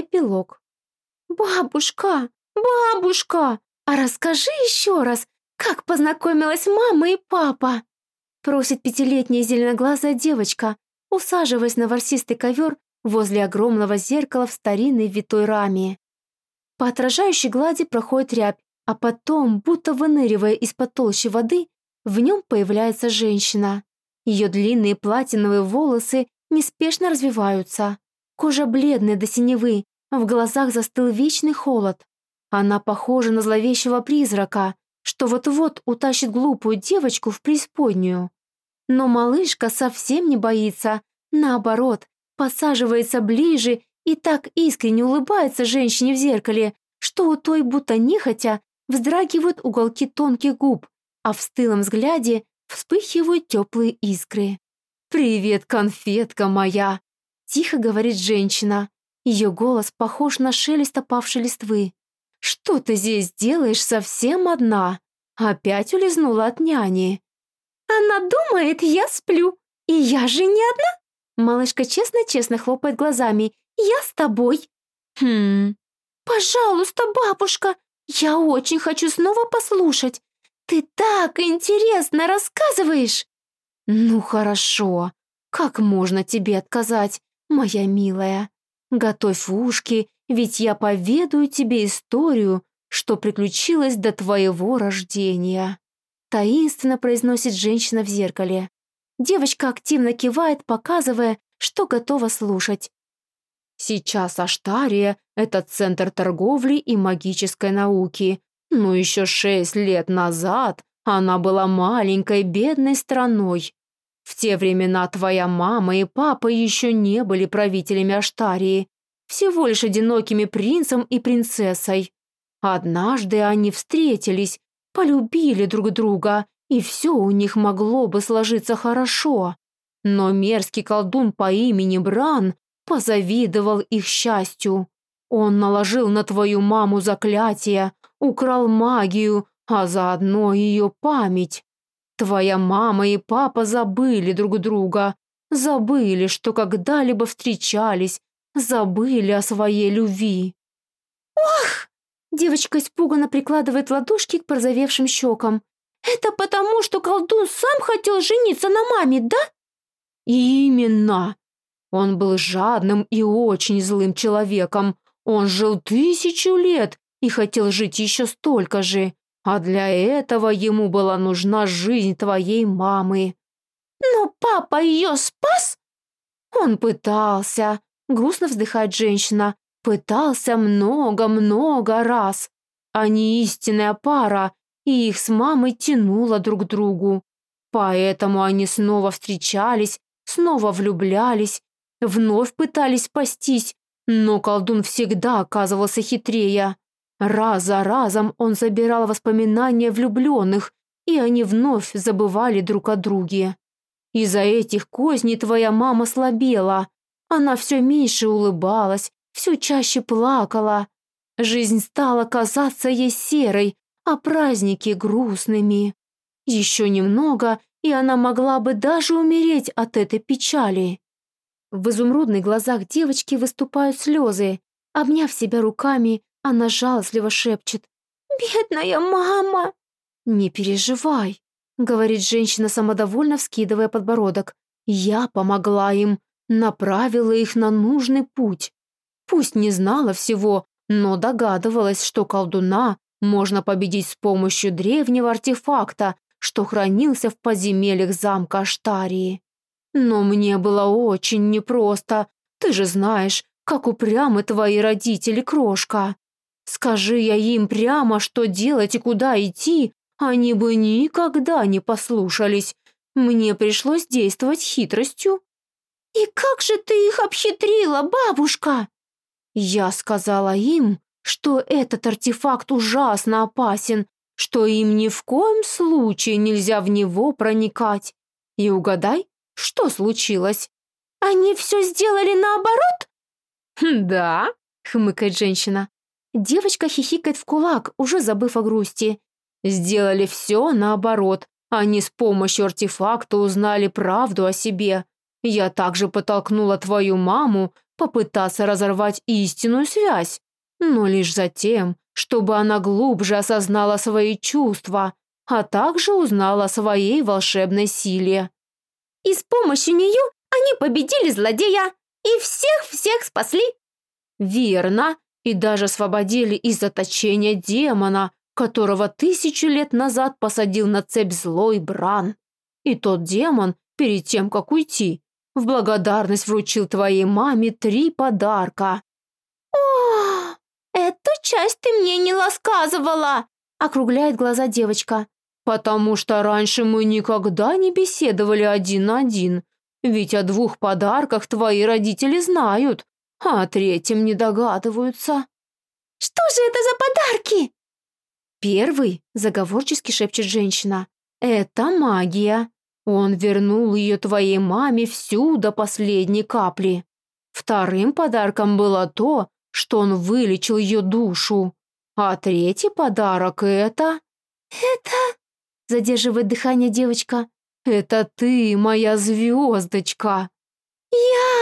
Эпилог. «Бабушка! Бабушка! А расскажи еще раз, как познакомилась мама и папа?» Просит пятилетняя зеленоглазая девочка, усаживаясь на ворсистый ковер возле огромного зеркала в старинной витой раме. По отражающей глади проходит рябь, а потом, будто выныривая из-под толщи воды, в нем появляется женщина. Ее длинные платиновые волосы неспешно развиваются. Кожа бледная до синевы, в глазах застыл вечный холод. Она похожа на зловещего призрака, что вот-вот утащит глупую девочку в преисподнюю. Но малышка совсем не боится, наоборот, посаживается ближе и так искренне улыбается женщине в зеркале, что у той будто нехотя вздрагивают уголки тонких губ, а в стылом взгляде вспыхивают теплые искры. «Привет, конфетка моя!» — тихо говорит женщина. Ее голос похож на шелест опавшей листвы. «Что ты здесь делаешь совсем одна? Опять улизнула от няни?» «Она думает, я сплю, и я же не одна!» Малышка честно-честно хлопает глазами. «Я с тобой!» «Хм...» «Пожалуйста, бабушка, я очень хочу снова послушать. Ты так интересно рассказываешь!» «Ну хорошо, как можно тебе отказать, моя милая? Готовь ушки, ведь я поведаю тебе историю, что приключилось до твоего рождения». Таинственно произносит женщина в зеркале. Девочка активно кивает, показывая, что готова слушать. Сейчас Аштария — это центр торговли и магической науки. Но еще шесть лет назад она была маленькой бедной страной. В те времена твоя мама и папа еще не были правителями Аштарии, всего лишь одинокими принцем и принцессой. Однажды они встретились, полюбили друг друга, и все у них могло бы сложиться хорошо. Но мерзкий колдун по имени Бран позавидовал их счастью. Он наложил на твою маму заклятие, украл магию, а заодно ее память. Твоя мама и папа забыли друг друга, забыли, что когда-либо встречались, забыли о своей любви. «Ох!» Девочка испуганно прикладывает ладошки к порозовевшим щекам. «Это потому, что колдун сам хотел жениться на маме, да?» «Именно! Он был жадным и очень злым человеком. Он жил тысячу лет и хотел жить еще столько же. А для этого ему была нужна жизнь твоей мамы. Но папа ее спас? Он пытался, грустно вздыхает женщина, пытался много-много раз. Они истинная пара, и их с мамой тянуло друг к другу. Поэтому они снова встречались, снова влюблялись, вновь пытались спастись, но колдун всегда оказывался хитрее. Раз за разом он забирал воспоминания влюбленных, и они вновь забывали друг о друге. Из-за этих козней твоя мама слабела. Она все меньше улыбалась, все чаще плакала. Жизнь стала казаться ей серой, а праздники грустными. Еще немного, и она могла бы даже умереть от этой печали. В изумрудных глазах девочки выступают слезы. Обняв себя руками, она жалостливо шепчет. «Бедная мама!» «Не переживай», — говорит женщина, самодовольно вскидывая подбородок. «Я помогла им, направила их на нужный путь. Пусть не знала всего, но догадывалась, что колдуна можно победить с помощью древнего артефакта, что хранился в подземельях замка Аштарии. Но мне было очень непросто. Ты же знаешь, как упрямы твои родители, крошка. Скажи я им прямо, что делать и куда идти, они бы никогда не послушались. Мне пришлось действовать хитростью. «И как же ты их обхитрила, бабушка?» Я сказала им, что этот артефакт ужасно опасен, что им ни в коем случае нельзя в него проникать. И угадай, что случилось? Они все сделали наоборот? «Да», — хмыкает женщина. Девочка хихикает в кулак, уже забыв о грусти. Сделали все наоборот. Они с помощью артефакта узнали правду о себе. Я также подтолкнула твою маму попытаться разорвать истинную связь, но лишь затем, чтобы она глубже осознала свои чувства, а также узнала о своей волшебной силе. И с помощью нее они победили злодея и всех-всех спасли. Верно, и даже освободили из заточения демона, которого тысячу лет назад посадил на цепь злой Бран. И тот демон, перед тем, как уйти, в благодарность вручил твоей маме три подарка. «О, эту часть ты мне не рассказывала!» округляет глаза девочка. «Потому что раньше мы никогда не беседовали один на один, ведь о двух подарках твои родители знают, а о третьем не догадываются». «Что же это за подарки?» Первый, заговорчески шепчет женщина, это магия. Он вернул ее твоей маме всю до последней капли. Вторым подарком было то, что он вылечил ее душу. А третий подарок это... Это... Задерживает дыхание девочка. «Это ты, моя звездочка!» «Я!» —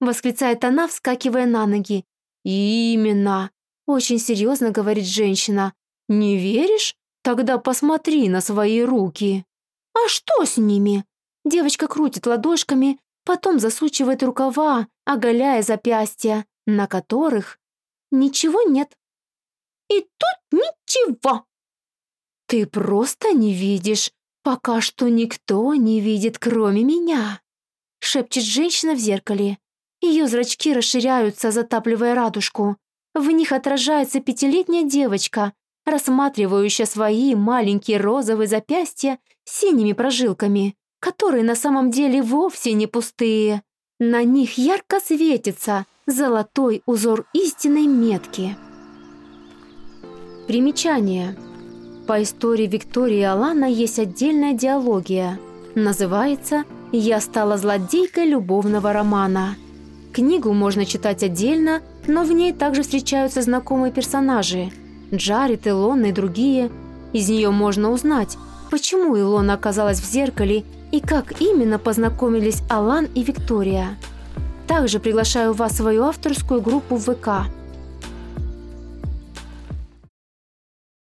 восклицает она, вскакивая на ноги. «Именно!» — очень серьезно говорит женщина. «Не веришь? Тогда посмотри на свои руки». «А что с ними?» Девочка крутит ладошками, потом засучивает рукава, оголяя запястья, на которых ничего нет. «И тут ничего!» «Ты просто не видишь, пока что никто не видит, кроме меня», шепчет женщина в зеркале. Ее зрачки расширяются, затапливая радужку. В них отражается пятилетняя девочка, рассматривающая свои маленькие розовые запястья синими прожилками, которые на самом деле вовсе не пустые. На них ярко светится золотой узор истинной метки. Примечание. По истории Виктории Алана есть отдельная диалогия. Называется «Я стала злодейкой любовного романа». Книгу можно читать отдельно, но в ней также встречаются знакомые персонажи – Джаред, Илона и другие. Из нее можно узнать, почему Илона оказалась в зеркале и как именно познакомились Алан и Виктория. Также приглашаю вас в свою авторскую группу в ВК –